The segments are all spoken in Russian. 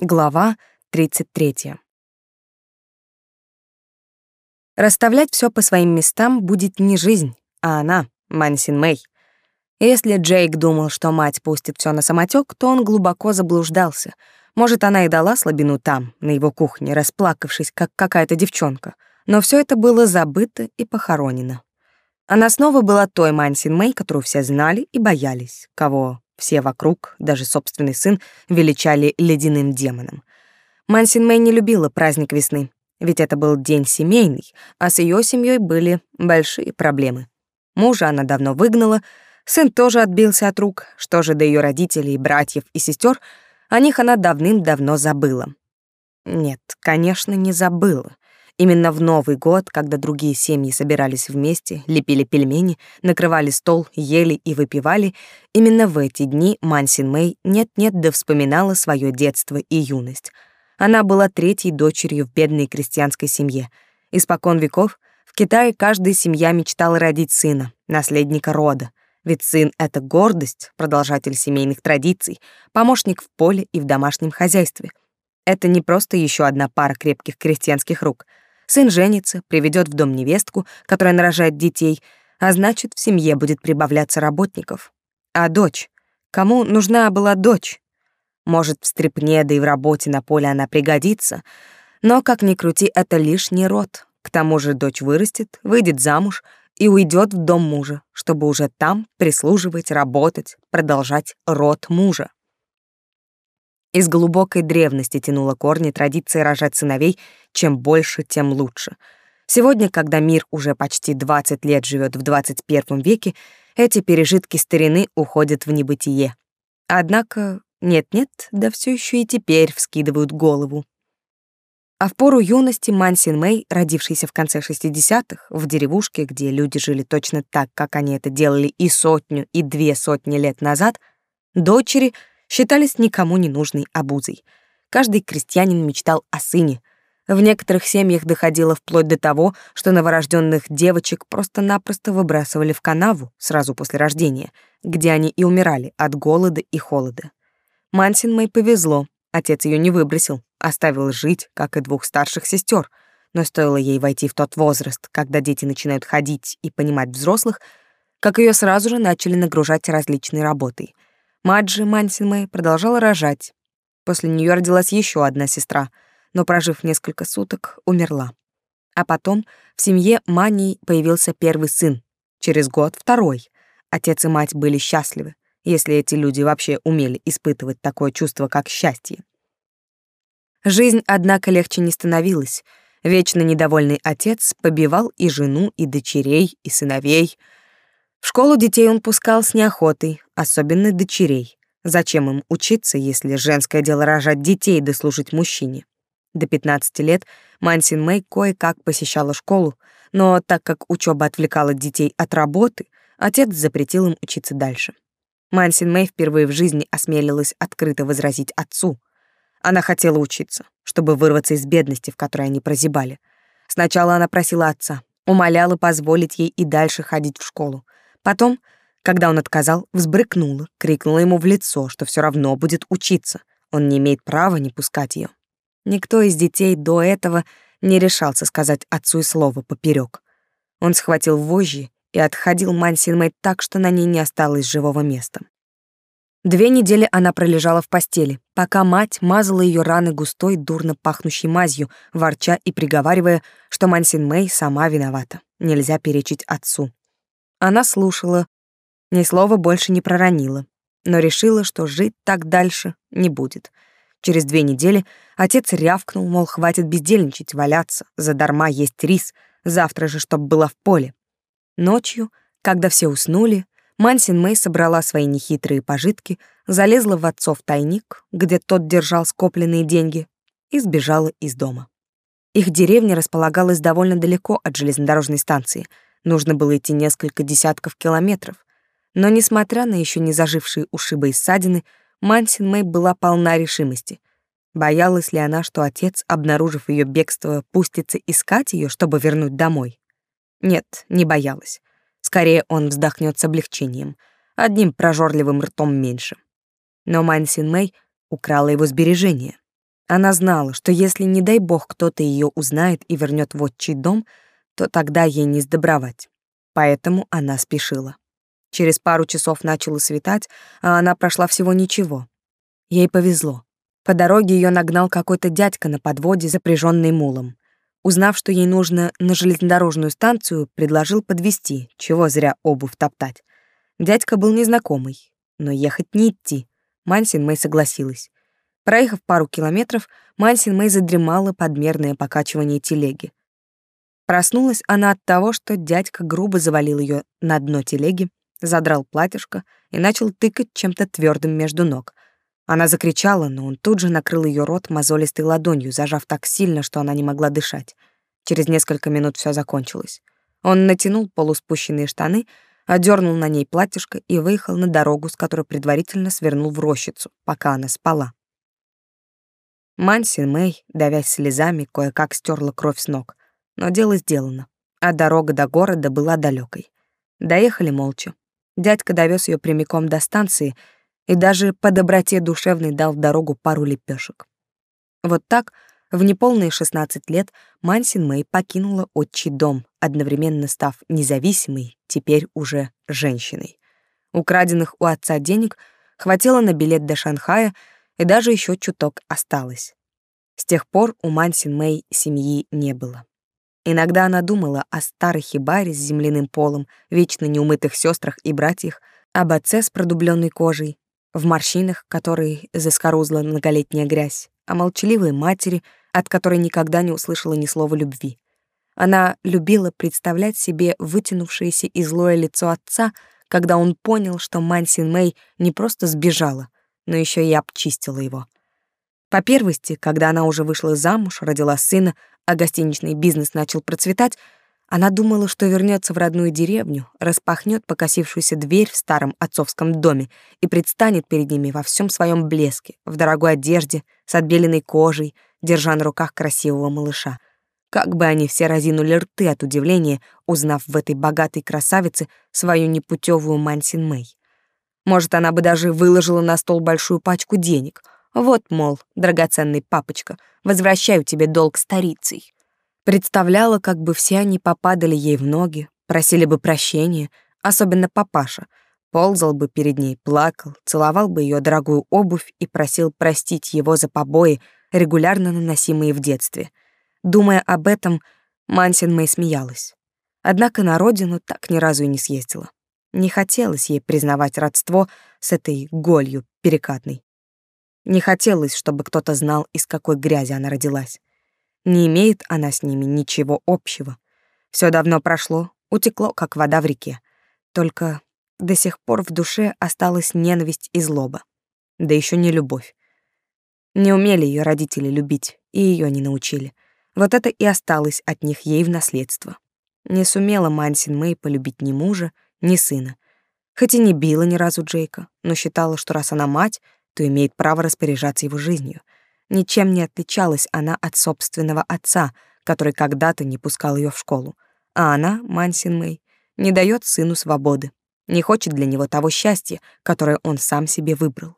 Глава 33. Расставлять все по своим местам будет не жизнь, а она, Мансин Мэй. Если Джейк думал, что мать пустит все на самотек, то он глубоко заблуждался. Может, она и дала слабину там, на его кухне, расплакавшись, как какая-то девчонка. Но все это было забыто и похоронено. Она снова была той Мансин Мэй, которую все знали и боялись, кого все вокруг, даже собственный сын, величали ледяным демоном. Мансин Мэй не любила праздник весны, ведь это был день семейный, а с ее семьей были большие проблемы. Мужа она давно выгнала, сын тоже отбился от рук, что же до ее родителей, братьев и сестер, о них она давным-давно забыла. Нет, конечно, не забыла. Именно в Новый год, когда другие семьи собирались вместе, лепили пельмени, накрывали стол, ели и выпивали, именно в эти дни Мансин Мэй нет-нет да вспоминала свое детство и юность. Она была третьей дочерью в бедной крестьянской семье. Испокон веков в Китае каждая семья мечтала родить сына, наследника рода. Ведь сын — это гордость, продолжатель семейных традиций, помощник в поле и в домашнем хозяйстве. Это не просто еще одна пара крепких крестьянских рук — Сын женится, приведет в дом невестку, которая нарожает детей, а значит, в семье будет прибавляться работников. А дочь? Кому нужна была дочь? Может, в стрепне, да и в работе на поле она пригодится, но, как ни крути, это лишний род. К тому же дочь вырастет, выйдет замуж и уйдет в дом мужа, чтобы уже там прислуживать, работать, продолжать род мужа. Из глубокой древности тянула корни традиции рожать сыновей, чем больше, тем лучше. Сегодня, когда мир уже почти 20 лет живет в 21 веке, эти пережитки старины уходят в небытие. Однако нет-нет, да все еще и теперь вскидывают голову. А в пору юности Мансин Мэй, родившийся в конце 60-х, в деревушке, где люди жили точно так, как они это делали и сотню, и две сотни лет назад, дочери — считались никому не нужной обузой. Каждый крестьянин мечтал о сыне. В некоторых семьях доходило вплоть до того, что новорожденных девочек просто-напросто выбрасывали в канаву сразу после рождения, где они и умирали от голода и холода. Мансин Мэй повезло, отец ее не выбросил, оставил жить, как и двух старших сестер. Но стоило ей войти в тот возраст, когда дети начинают ходить и понимать взрослых, как ее сразу же начали нагружать различной работой — Мать же Мансинмэй продолжала рожать. После нее родилась еще одна сестра, но, прожив несколько суток, умерла. А потом в семье Мании появился первый сын, через год второй. Отец и мать были счастливы, если эти люди вообще умели испытывать такое чувство, как счастье. Жизнь, однако, легче не становилась. Вечно недовольный отец побивал и жену, и дочерей, и сыновей — в школу детей он пускал с неохотой, особенно дочерей. Зачем им учиться, если женское дело рожать детей да служить мужчине? До 15 лет Мансин Мэй кое-как посещала школу, но так как учеба отвлекала детей от работы, отец запретил им учиться дальше. Мансин Мэй впервые в жизни осмелилась открыто возразить отцу. Она хотела учиться, чтобы вырваться из бедности, в которой они прозябали. Сначала она просила отца, умоляла позволить ей и дальше ходить в школу, Потом, когда он отказал, взбрыкнула, крикнула ему в лицо, что все равно будет учиться. Он не имеет права не пускать ее. Никто из детей до этого не решался сказать отцу и слово поперек. Он схватил вожжи и отходил Мансин так, что на ней не осталось живого места. Две недели она пролежала в постели, пока мать мазала ее раны густой, дурно пахнущей мазью, ворча и приговаривая, что Мансин Мэй сама виновата. Нельзя перечить отцу. Она слушала, ни слова больше не проронила, но решила, что жить так дальше не будет. Через две недели отец рявкнул, мол, хватит бездельничать, валяться, задарма есть рис, завтра же, чтоб было в поле. Ночью, когда все уснули, Мансин Мэй собрала свои нехитрые пожитки, залезла в отцов тайник, где тот держал скопленные деньги, и сбежала из дома. Их деревня располагалась довольно далеко от железнодорожной станции — Нужно было идти несколько десятков километров. Но, несмотря на еще не зажившие ушибы и ссадины, Мансин Мэй была полна решимости. Боялась ли она, что отец, обнаружив ее бегство, пустится искать ее, чтобы вернуть домой? Нет, не боялась. Скорее, он вздохнет с облегчением, одним прожорливым ртом меньше. Но Мансин Мэй украла его сбережения. Она знала, что если, не дай бог, кто-то ее узнает и вернет в отчий дом, то тогда ей не сдобровать. Поэтому она спешила. Через пару часов начало светать, а она прошла всего ничего. Ей повезло. По дороге ее нагнал какой-то дядька на подводе, запряженный мулом. Узнав, что ей нужно на железнодорожную станцию, предложил подвести, чего зря обувь топтать. Дядька был незнакомый, но ехать не идти. Мансин Мэй согласилась. Проехав пару километров, Мансин Мэй задремала подмерное покачивание телеги. Проснулась она от того, что дядька грубо завалил ее на дно телеги, задрал платьишко и начал тыкать чем-то твердым между ног. Она закричала, но он тут же накрыл ее рот мозолистой ладонью, зажав так сильно, что она не могла дышать. Через несколько минут все закончилось. Он натянул полуспущенные штаны, одернул на ней платьишко и выехал на дорогу, с которой предварительно свернул в рощицу, пока она спала. Манси Мэй, давясь слезами, кое-как стерла кровь с ног. Но дело сделано, а дорога до города была далекой. Доехали молча. Дядька довез ее прямиком до станции и даже по доброте душевной дал в дорогу пару лепешек. Вот так, в неполные 16 лет, Мансин Мэй покинула отчий дом, одновременно став независимой, теперь уже женщиной. Украденных у отца денег хватило на билет до Шанхая — и даже еще чуток осталось. С тех пор у Мансин Мэй семьи не было. Иногда она думала о старой хибаре с земляным полом, вечно неумытых сестрах и братьях, об отце с продубленной кожей, в морщинах, которые заскорузла многолетняя грязь, о молчаливой матери, от которой никогда не услышала ни слова любви. Она любила представлять себе вытянувшееся и злое лицо отца, когда он понял, что Мансин Мэй не просто сбежала, но еще и обчистила его. По первости, когда она уже вышла замуж, родила сына, а гостиничный бизнес начал процветать, она думала, что вернется в родную деревню, распахнет покосившуюся дверь в старом отцовском доме и предстанет перед ними во всем своем блеске, в дорогой одежде, с отбеленной кожей, держа на руках красивого малыша. Как бы они все разинули рты от удивления, узнав в этой богатой красавице свою непутевую Мансин Мэй. Может, она бы даже выложила на стол большую пачку денег. Вот, мол, драгоценный папочка, возвращаю тебе долг старицей. Представляла, как бы все они попадали ей в ноги, просили бы прощения, особенно папаша. Ползал бы перед ней, плакал, целовал бы ее дорогую обувь и просил простить его за побои, регулярно наносимые в детстве. Думая об этом, Мансин Мэй смеялась. Однако на родину так ни разу и не съездила. Не хотелось ей признавать родство с этой голью перекатной. Не хотелось, чтобы кто-то знал, из какой грязи она родилась. Не имеет она с ними ничего общего. Все давно прошло, утекло, как вода в реке. Только до сих пор в душе осталась ненависть и злоба. Да еще не любовь. Не умели ее родители любить, и ее не научили. Вот это и осталось от них ей в наследство. Не сумела Мансин Мэй полюбить ни мужа, ни сына. Хоть и не била ни разу Джейка, но считала, что раз она мать, то имеет право распоряжаться его жизнью. Ничем не отличалась она от собственного отца, который когда-то не пускал ее в школу. А она, Мансин Мэй, не дает сыну свободы, не хочет для него того счастья, которое он сам себе выбрал.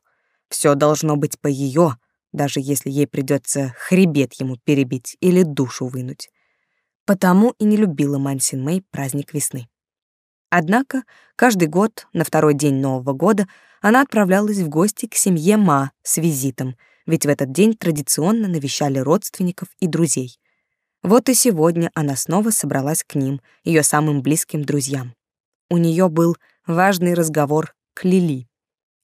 Все должно быть по ее, даже если ей придется хребет ему перебить или душу вынуть. Потому и не любила Мансин Мэй праздник весны. Однако каждый год, на второй день Нового года, она отправлялась в гости к семье Ма с визитом, ведь в этот день традиционно навещали родственников и друзей. Вот и сегодня она снова собралась к ним, ее самым близким друзьям. У нее был важный разговор к Лили.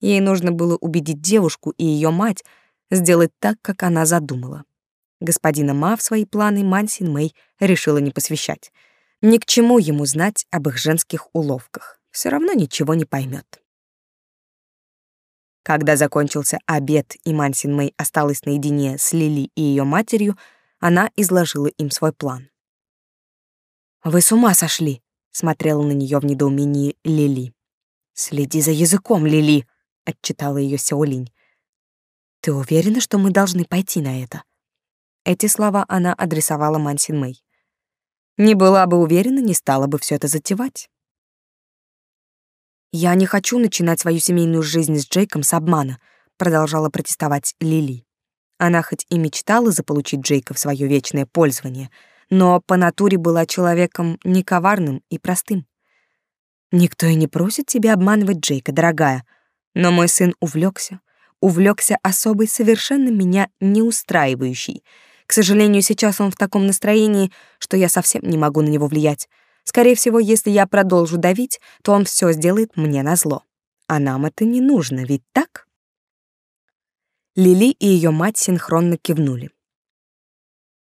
Ей нужно было убедить девушку и ее мать сделать так, как она задумала. Господина Ма в свои планы Мансин Мэй решила не посвящать — ни к чему ему знать об их женских уловках. Все равно ничего не поймет. Когда закончился обед и Мансин Мэй осталась наедине с Лили и ее матерью, она изложила им свой план. «Вы с ума сошли!» — смотрела на нее в недоумении Лили. «Следи за языком, Лили!» — отчитала ее Сяолинь. «Ты уверена, что мы должны пойти на это?» Эти слова она адресовала Мансин Мэй. Не была бы уверена, не стала бы все это затевать. «Я не хочу начинать свою семейную жизнь с Джейком с обмана», продолжала протестовать Лили. Она хоть и мечтала заполучить Джейка в свое вечное пользование, но по натуре была человеком не коварным и простым. Никто и не просит тебя обманывать Джейка, дорогая, но мой сын увлекся, увлекся особой совершенно меня не устраивающей. К сожалению, сейчас он в таком настроении, что я совсем не могу на него влиять. Скорее всего, если я продолжу давить, то он все сделает мне назло. А нам это не нужно, ведь так? Лили и ее мать синхронно кивнули.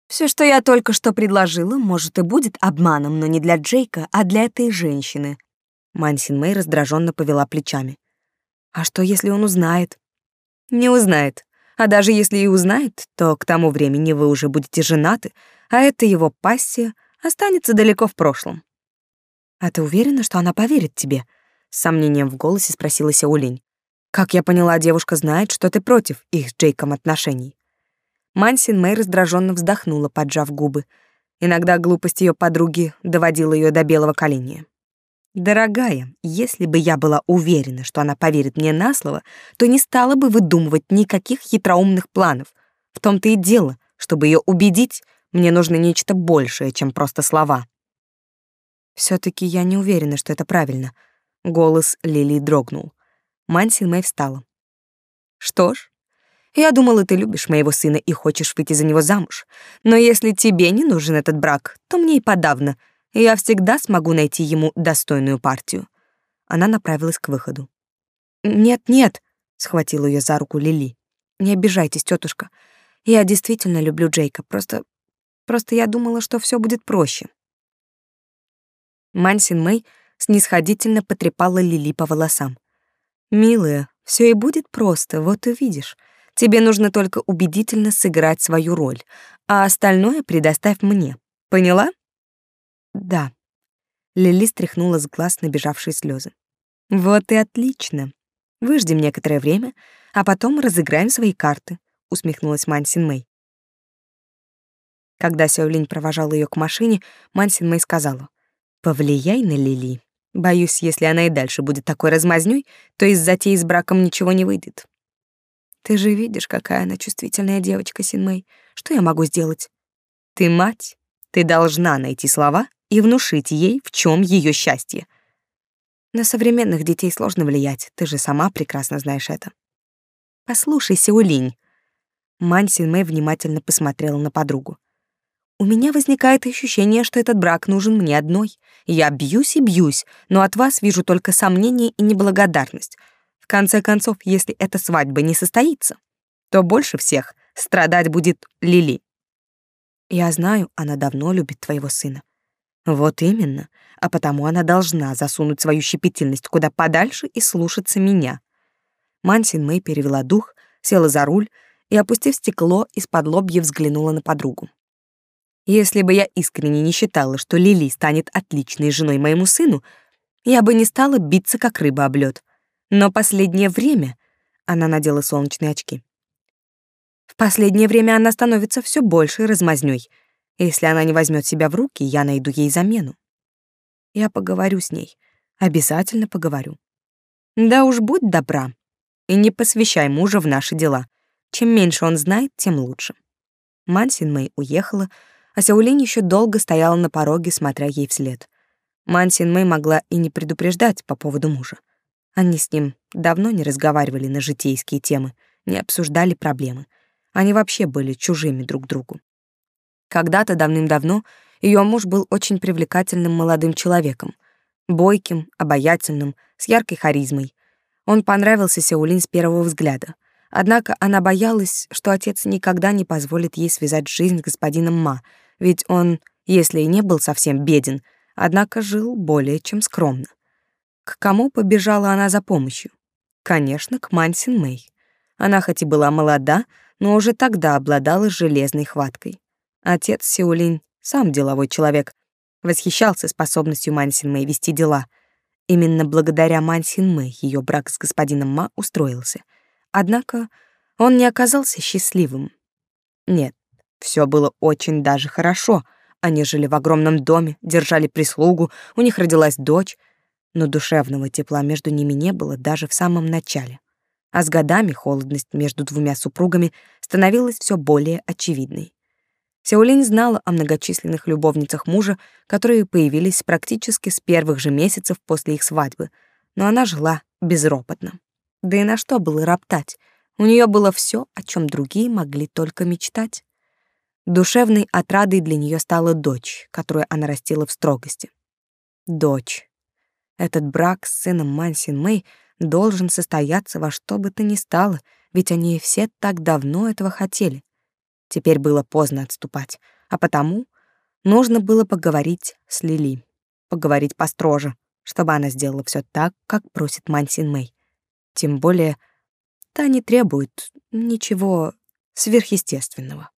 Все, что я только что предложила, может и будет обманом, но не для Джейка, а для этой женщины. Мансин Мэй раздраженно повела плечами. А что, если он узнает? Не узнает. А даже если и узнает, то к тому времени вы уже будете женаты, а это его пассия останется далеко в прошлом. А ты уверена, что она поверит тебе? С сомнением в голосе спросила Сяолинь. Как я поняла, девушка знает, что ты против их с Джейком отношений. Мансин Мэй раздраженно вздохнула, поджав губы. Иногда глупость ее подруги доводила ее до белого коленя. Дорогая, если бы я была уверена, что она поверит мне на слово, то не стала бы выдумывать никаких хитроумных планов. В том-то и дело, чтобы ее убедить, мне нужно нечто большее, чем просто слова. все таки я не уверена, что это правильно. Голос Лили дрогнул. Мансин Мэй встала. Что ж, я думала, ты любишь моего сына и хочешь выйти за него замуж. Но если тебе не нужен этот брак, то мне и подавно — я всегда смогу найти ему достойную партию. Она направилась к выходу. Нет, нет, схватила ее за руку Лили. Не обижайтесь, тетушка. Я действительно люблю Джейка. Просто просто я думала, что все будет проще. Мансин Мэй снисходительно потрепала Лили по волосам. Милая, все и будет просто, вот увидишь. Тебе нужно только убедительно сыграть свою роль, а остальное предоставь мне. Поняла? Да. Лили стряхнула с глаз набежавшие слезы. Вот и отлично. Выждем некоторое время, а потом разыграем свои карты, усмехнулась Мансин Мэй. Когда Сяолинь провожала ее к машине, Мансин Мэй сказала: "Повлияй на Лили. Боюсь, если она и дальше будет такой размазнёй, то из затеи с браком ничего не выйдет". Ты же видишь, какая она чувствительная девочка, Син Мэй. Что я могу сделать? Ты мать, ты должна найти слова и внушить ей, в чем ее счастье. На современных детей сложно влиять, ты же сама прекрасно знаешь это. Послушай, Сеулинь. Мань Синмэй внимательно посмотрела на подругу. У меня возникает ощущение, что этот брак нужен мне одной. Я бьюсь и бьюсь, но от вас вижу только сомнение и неблагодарность. В конце концов, если эта свадьба не состоится, то больше всех страдать будет Лили. Я знаю, она давно любит твоего сына. Вот именно. А потому она должна засунуть свою щепетильность куда подальше и слушаться меня. Мансин Мэй перевела дух, села за руль и, опустив стекло, из-под лобья взглянула на подругу. Если бы я искренне не считала, что Лили станет отличной женой моему сыну, я бы не стала биться, как рыба об лёд. Но последнее время... Она надела солнечные очки. В последнее время она становится все больше размазнёй — если она не возьмет себя в руки, я найду ей замену. Я поговорю с ней. Обязательно поговорю. Да уж будь добра. И не посвящай мужа в наши дела. Чем меньше он знает, тем лучше. Мансин Мэй уехала, а Сяолинь еще долго стояла на пороге, смотря ей вслед. Мансин Мэй могла и не предупреждать по поводу мужа. Они с ним давно не разговаривали на житейские темы, не обсуждали проблемы. Они вообще были чужими друг другу. Когда-то давным-давно ее муж был очень привлекательным молодым человеком, бойким, обаятельным, с яркой харизмой. Он понравился Сеулин с первого взгляда. Однако она боялась, что отец никогда не позволит ей связать жизнь с господином Ма, ведь он, если и не был совсем беден, однако жил более чем скромно. К кому побежала она за помощью? Конечно, к Мансин Мэй. Она хоть и была молода, но уже тогда обладала железной хваткой. Отец Сеулинь сам деловой человек, восхищался способностью Мансин Мэй вести дела. Именно благодаря Мансин Мэй ее брак с господином Ма устроился. Однако он не оказался счастливым. Нет, все было очень даже хорошо. Они жили в огромном доме, держали прислугу, у них родилась дочь, но душевного тепла между ними не было даже в самом начале. а с годами холодность между двумя супругами становилась все более очевидной. Сяолинь знала о многочисленных любовницах мужа, которые появились практически с первых же месяцев после их свадьбы, но она жила безропотно. Да и на что было роптать? У нее было все, о чем другие могли только мечтать. Душевной отрадой для нее стала дочь, которую она растила в строгости. Дочь. Этот брак с сыном Мансин Мэй должен состояться во что бы то ни стало, ведь они все так давно этого хотели. Теперь было поздно отступать, а потому нужно было поговорить с Лили, поговорить построже, чтобы она сделала все так, как просит Мансин Мэй. Тем более, та не требует ничего сверхъестественного.